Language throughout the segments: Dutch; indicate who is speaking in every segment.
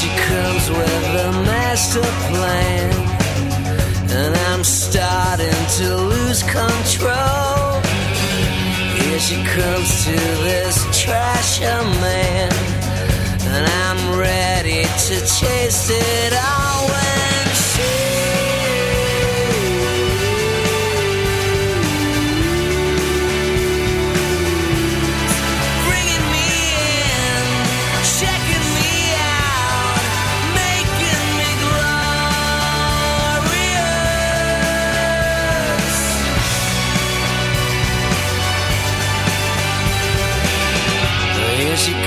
Speaker 1: she comes with a master plan. And I'm starting to lose control. Here she comes to this trasher man. And I'm ready to chase it all when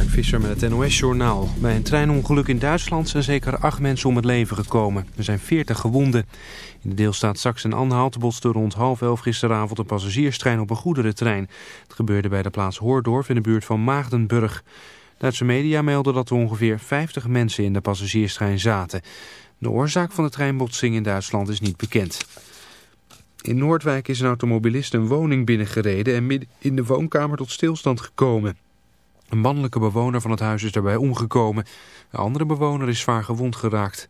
Speaker 2: Mark Visser met het NOS-journaal. Bij een treinongeluk in Duitsland zijn zeker acht mensen om het leven gekomen. Er zijn veertig gewonden. In de deelstaat Sachsen-Anhalt botste rond half elf gisteravond een passagierstrein op een goederentrein. Het gebeurde bij de plaats Hoordorf in de buurt van Maagdenburg. Duitse media melden dat er ongeveer 50 mensen in de passagierstrein zaten. De oorzaak van de treinbotsing in Duitsland is niet bekend. In Noordwijk is een automobilist een woning binnengereden en midden in de woonkamer tot stilstand gekomen. Een mannelijke bewoner van het huis is daarbij omgekomen. De andere bewoner is zwaar gewond geraakt.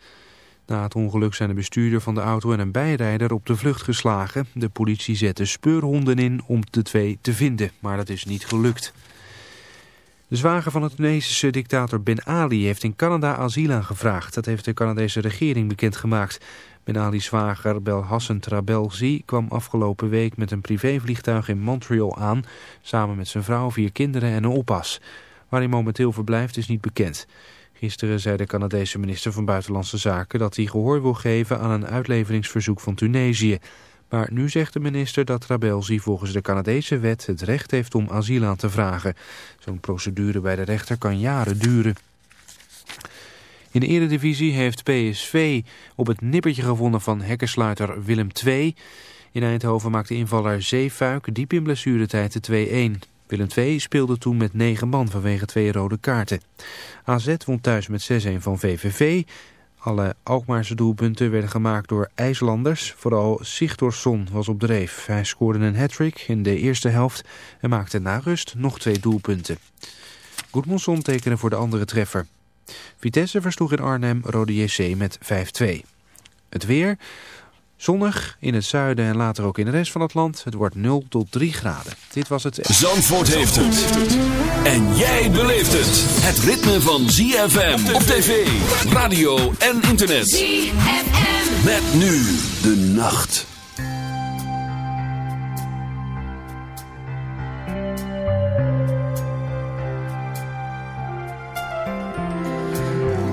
Speaker 2: Na het ongeluk zijn de bestuurder van de auto en een bijrijder op de vlucht geslagen. De politie zette speurhonden in om de twee te vinden, maar dat is niet gelukt. De zwager van de Tunesische dictator Ben Ali heeft in Canada asiel aangevraagd. Dat heeft de Canadese regering bekendgemaakt. Ben Ali's zwager Belhassan Trabelsi kwam afgelopen week met een privévliegtuig in Montreal aan... samen met zijn vrouw, vier kinderen en een oppas. Waar hij momenteel verblijft is niet bekend. Gisteren zei de Canadese minister van Buitenlandse Zaken dat hij gehoor wil geven aan een uitleveringsverzoek van Tunesië. Maar nu zegt de minister dat Trabelsi volgens de Canadese wet het recht heeft om asiel aan te vragen. Zo'n procedure bij de rechter kan jaren duren. In de eredivisie heeft PSV op het nippertje gewonnen van hekkensluiter Willem II. In Eindhoven maakte invaller Zeefuik diep in blessuretijd de 2-1. Willem II speelde toen met 9 man vanwege twee rode kaarten. AZ won thuis met 6-1 van VVV. Alle Alkmaarse doelpunten werden gemaakt door IJslanders. Vooral Sigtorsson was op dreef. Hij scoorde een hat-trick in de eerste helft en maakte na rust nog twee doelpunten. Goedmondson tekende voor de andere treffer. Vitesse versloeg in Arnhem Rode JC met 5-2. Het weer... Zonnig in het zuiden en later ook in de rest van het land. Het wordt 0 tot 3 graden. Dit was het...
Speaker 3: Zandvoort heeft het. En jij beleeft het. Het ritme van ZFM op tv, radio en internet.
Speaker 4: ZFM.
Speaker 3: Met nu de nacht.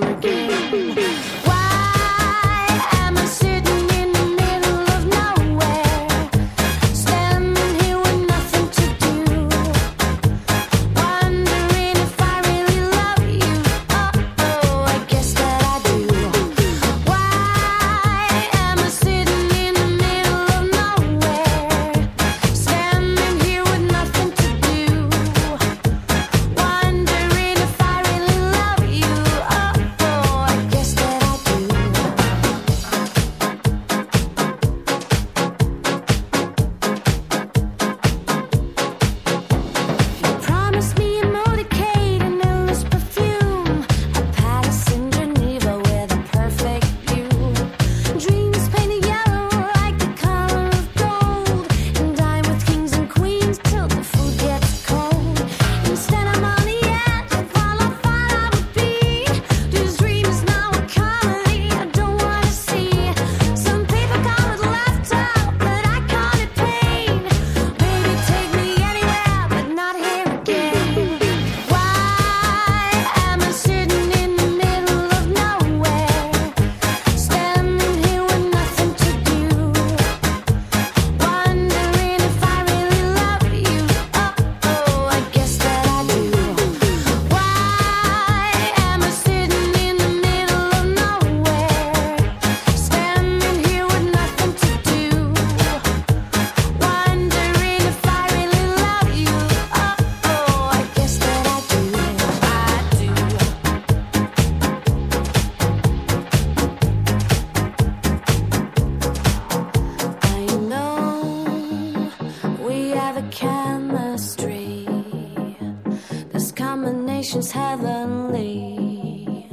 Speaker 5: Thank you. the chemistry. This combination's heavenly.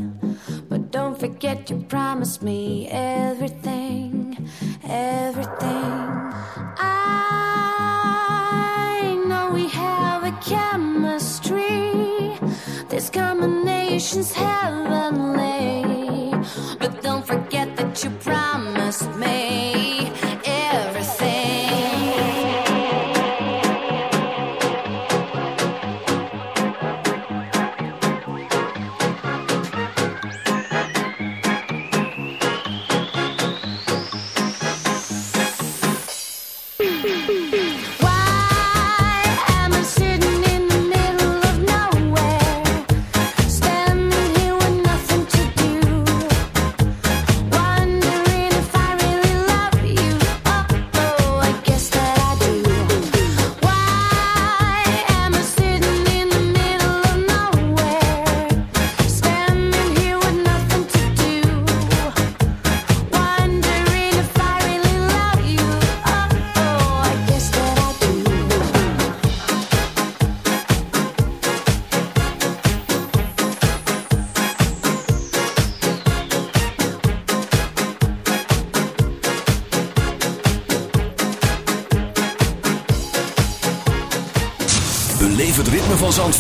Speaker 5: But don't forget you promised me everything, everything. I know we have a chemistry. This combination's heavenly.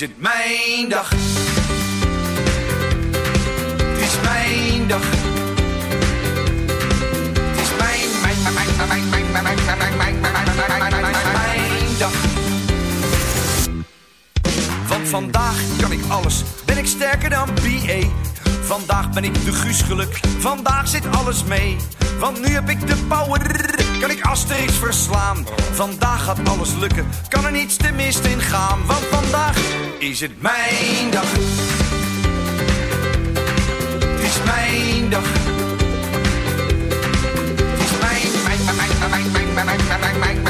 Speaker 6: Is het mijn dag. Het is mijn dag. Het is mijn, mijn, mijn, mijn, mijn, mijn, mijn, mijn, mijn, mijn, mijn, mijn, dag. Want vandaag kan ik alles, ben ik sterker dan BA. Vandaag ben ik de Guus geluk, vandaag zit alles mee. Want nu heb ik de power, kan ik Asterix verslaan. Vandaag gaat alles lukken, kan er niets te mist in gaan. Want vandaag is het mijn dag. Het is mijn dag. Het is mijn, mijn, mijn, mijn, mijn, mijn, mijn, mijn, mijn, mijn, mijn,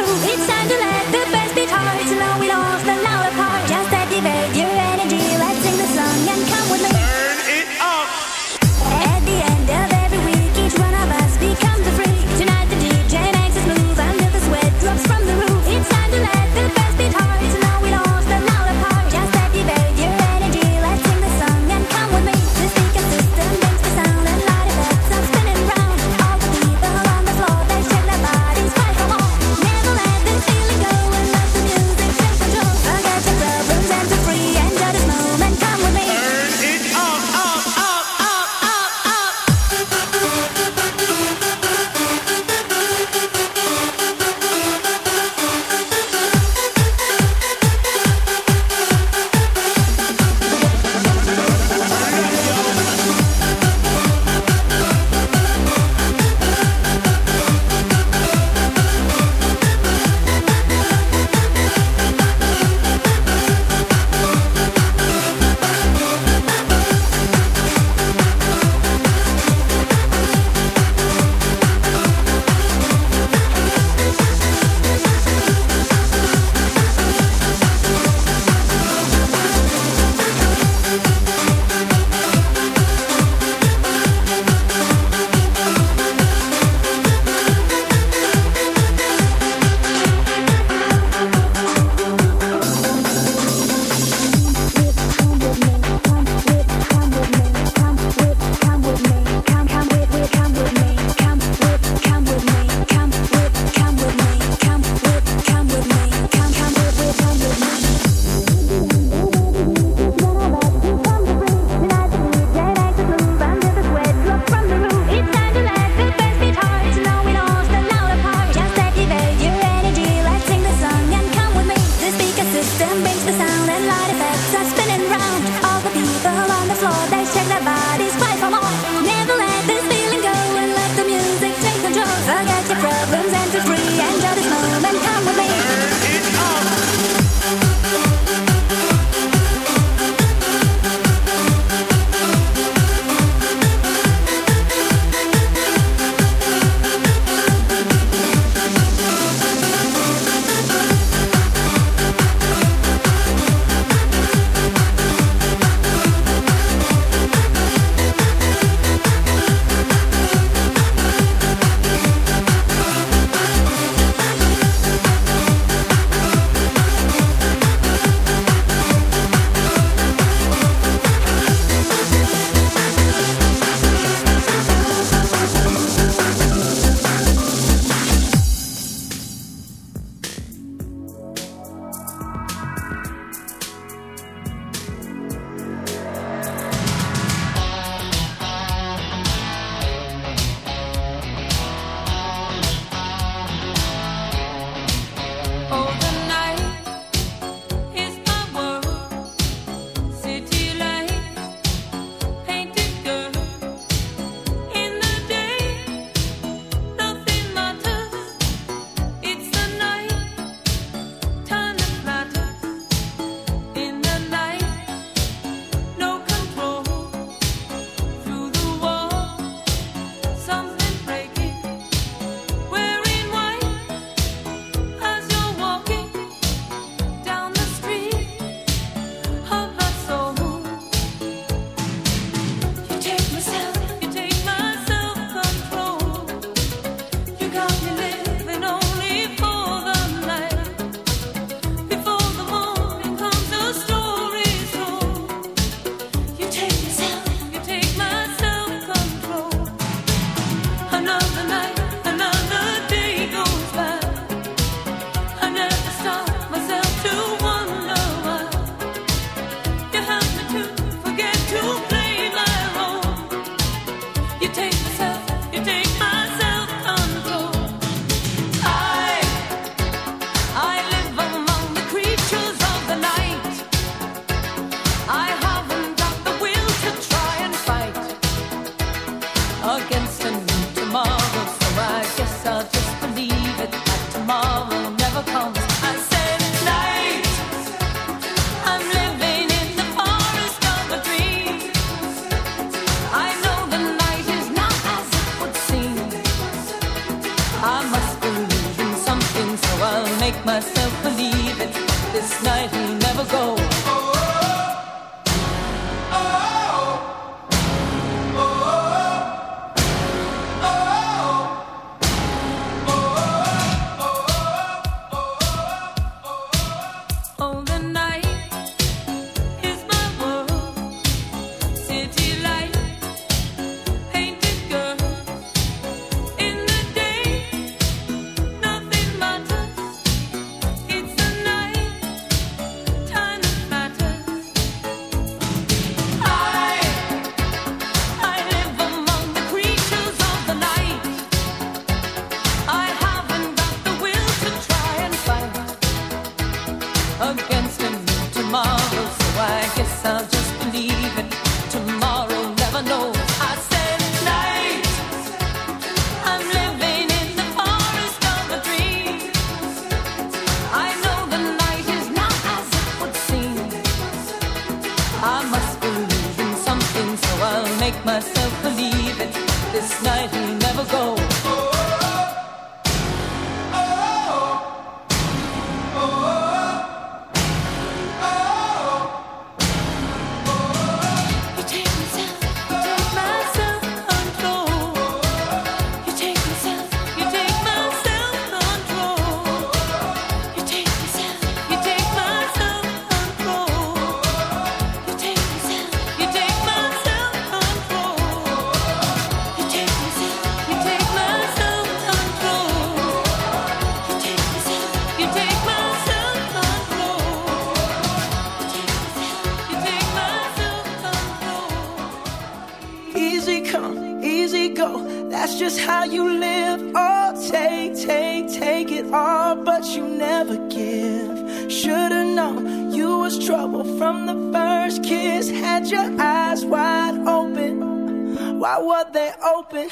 Speaker 7: Why
Speaker 8: were they open.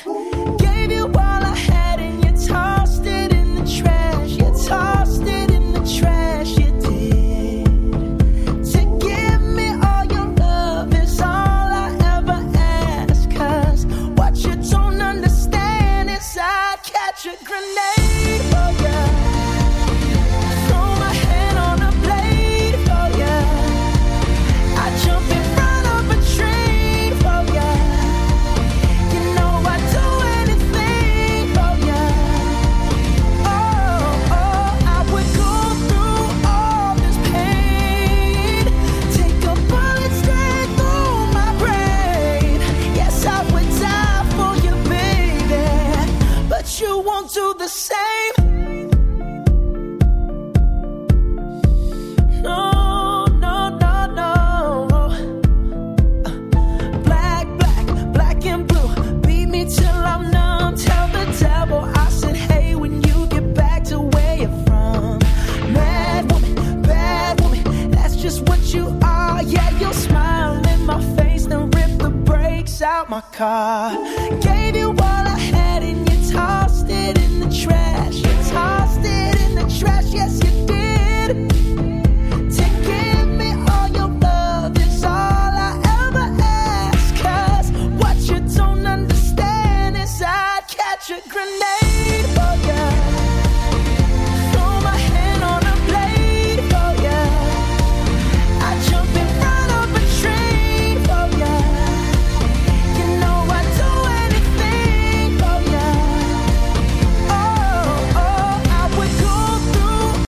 Speaker 8: Gave you. my car. Gave you what